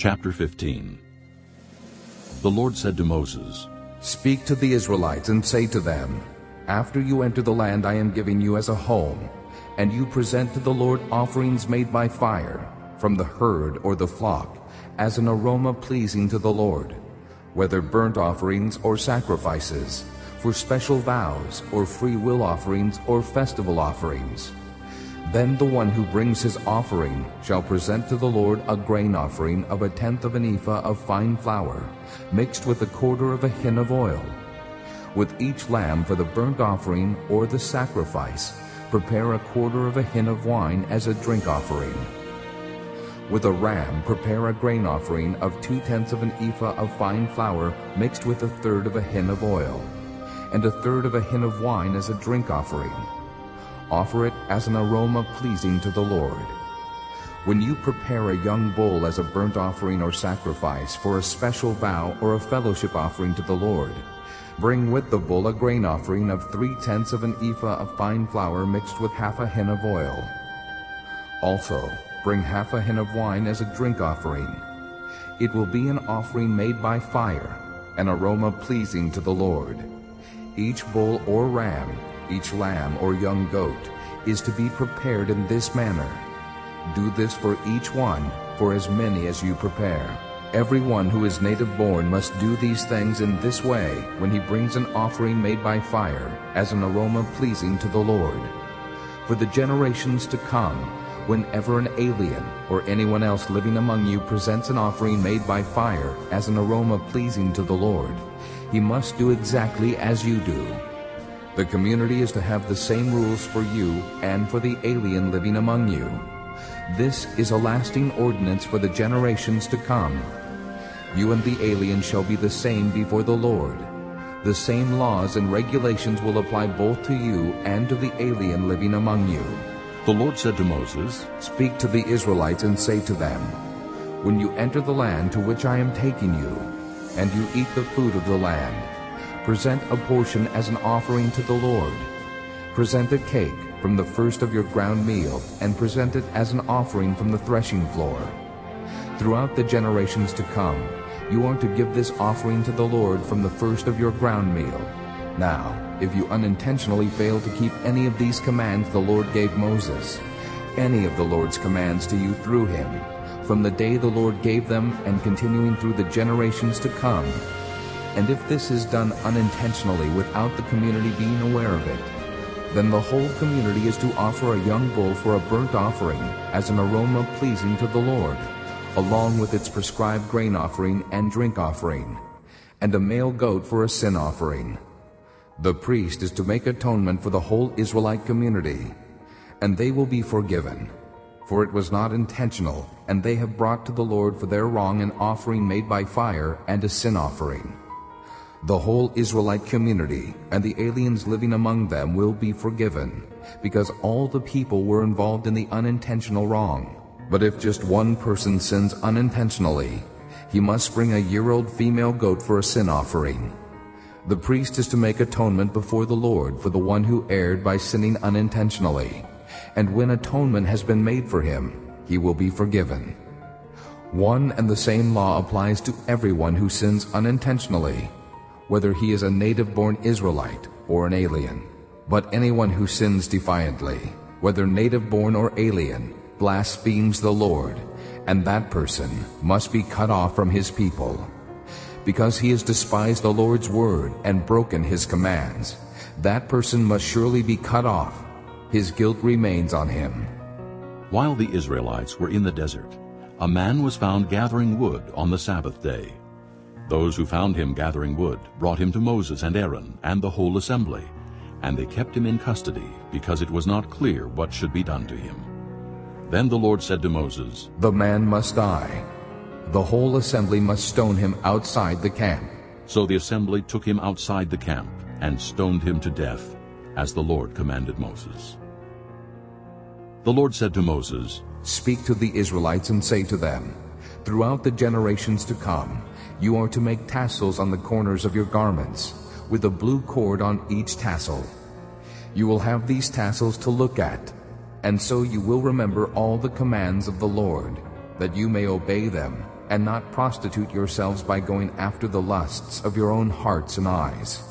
Chapter 15 The Lord said to Moses, Speak to the Israelites and say to them, After you enter the land I am giving you as a home, and you present to the Lord offerings made by fire, from the herd or the flock, as an aroma pleasing to the Lord, whether burnt offerings or sacrifices, for special vows or free will offerings or festival offerings. Then the one who brings his offering shall present to the Lord a grain offering of a tenth of an ephah of fine flour, mixed with a quarter of a hin of oil. With each lamb for the burnt offering or the sacrifice, prepare a quarter of a hin of wine as a drink offering. With a ram prepare a grain offering of two-tenths of an ephah of fine flour mixed with a third of a hin of oil, and a third of a hin of wine as a drink offering. Offer it as an aroma pleasing to the Lord. When you prepare a young bull as a burnt offering or sacrifice for a special vow or a fellowship offering to the Lord, bring with the bull a grain offering of three-tenths of an ephah of fine flour mixed with half a hin of oil. Also, bring half a hin of wine as a drink offering. It will be an offering made by fire, an aroma pleasing to the Lord. Each bull or ram, each lamb or young goat, is to be prepared in this manner. Do this for each one, for as many as you prepare. Everyone who is native born must do these things in this way when he brings an offering made by fire, as an aroma pleasing to the Lord. For the generations to come, whenever an alien or anyone else living among you presents an offering made by fire as an aroma pleasing to the Lord, he must do exactly as you do. The community is to have the same rules for you and for the alien living among you. This is a lasting ordinance for the generations to come. You and the alien shall be the same before the Lord. The same laws and regulations will apply both to you and to the alien living among you. The Lord said to Moses, Speak to the Israelites and say to them, When you enter the land to which I am taking you, and you eat the food of the land, present a portion as an offering to the Lord. Present a cake from the first of your ground meal, and present it as an offering from the threshing floor. Throughout the generations to come, you are to give this offering to the Lord from the first of your ground meal. Now, if you unintentionally fail to keep any of these commands the Lord gave Moses, any of the Lord's commands to you through him, from the day the Lord gave them and continuing through the generations to come, and if this is done unintentionally without the community being aware of it, then the whole community is to offer a young bull for a burnt offering as an aroma pleasing to the Lord, along with its prescribed grain offering and drink offering, and a male goat for a sin offering. The priest is to make atonement for the whole Israelite community, and they will be forgiven. For it was not intentional, and they have brought to the Lord for their wrong an offering made by fire and a sin offering. The whole Israelite community and the aliens living among them will be forgiven, because all the people were involved in the unintentional wrong. But if just one person sins unintentionally, he must bring a year-old female goat for a sin offering. The priest is to make atonement before the Lord for the one who erred by sinning unintentionally, and when atonement has been made for him, he will be forgiven. One and the same law applies to everyone who sins unintentionally, whether he is a native-born Israelite or an alien. But anyone who sins defiantly, whether native-born or alien, blasphemes the Lord, and that person must be cut off from his people. Because he has despised the Lord's word and broken his commands, that person must surely be cut off. His guilt remains on him. While the Israelites were in the desert, a man was found gathering wood on the Sabbath day. Those who found him gathering wood brought him to Moses and Aaron and the whole assembly, and they kept him in custody, because it was not clear what should be done to him. Then the Lord said to Moses, The man must die. The whole assembly must stone him outside the camp. So the assembly took him outside the camp and stoned him to death, as the Lord commanded Moses. The Lord said to Moses, Speak to the Israelites and say to them, Throughout the generations to come, you are to make tassels on the corners of your garments, with a blue cord on each tassel. You will have these tassels to look at, and so you will remember all the commands of the Lord, that you may obey them and not prostitute yourselves by going after the lusts of your own hearts and eyes.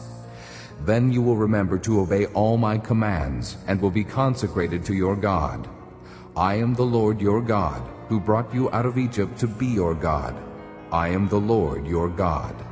Then you will remember to obey all my commands and will be consecrated to your God. I am the Lord your God, who brought you out of Egypt to be your God. I am the Lord your God.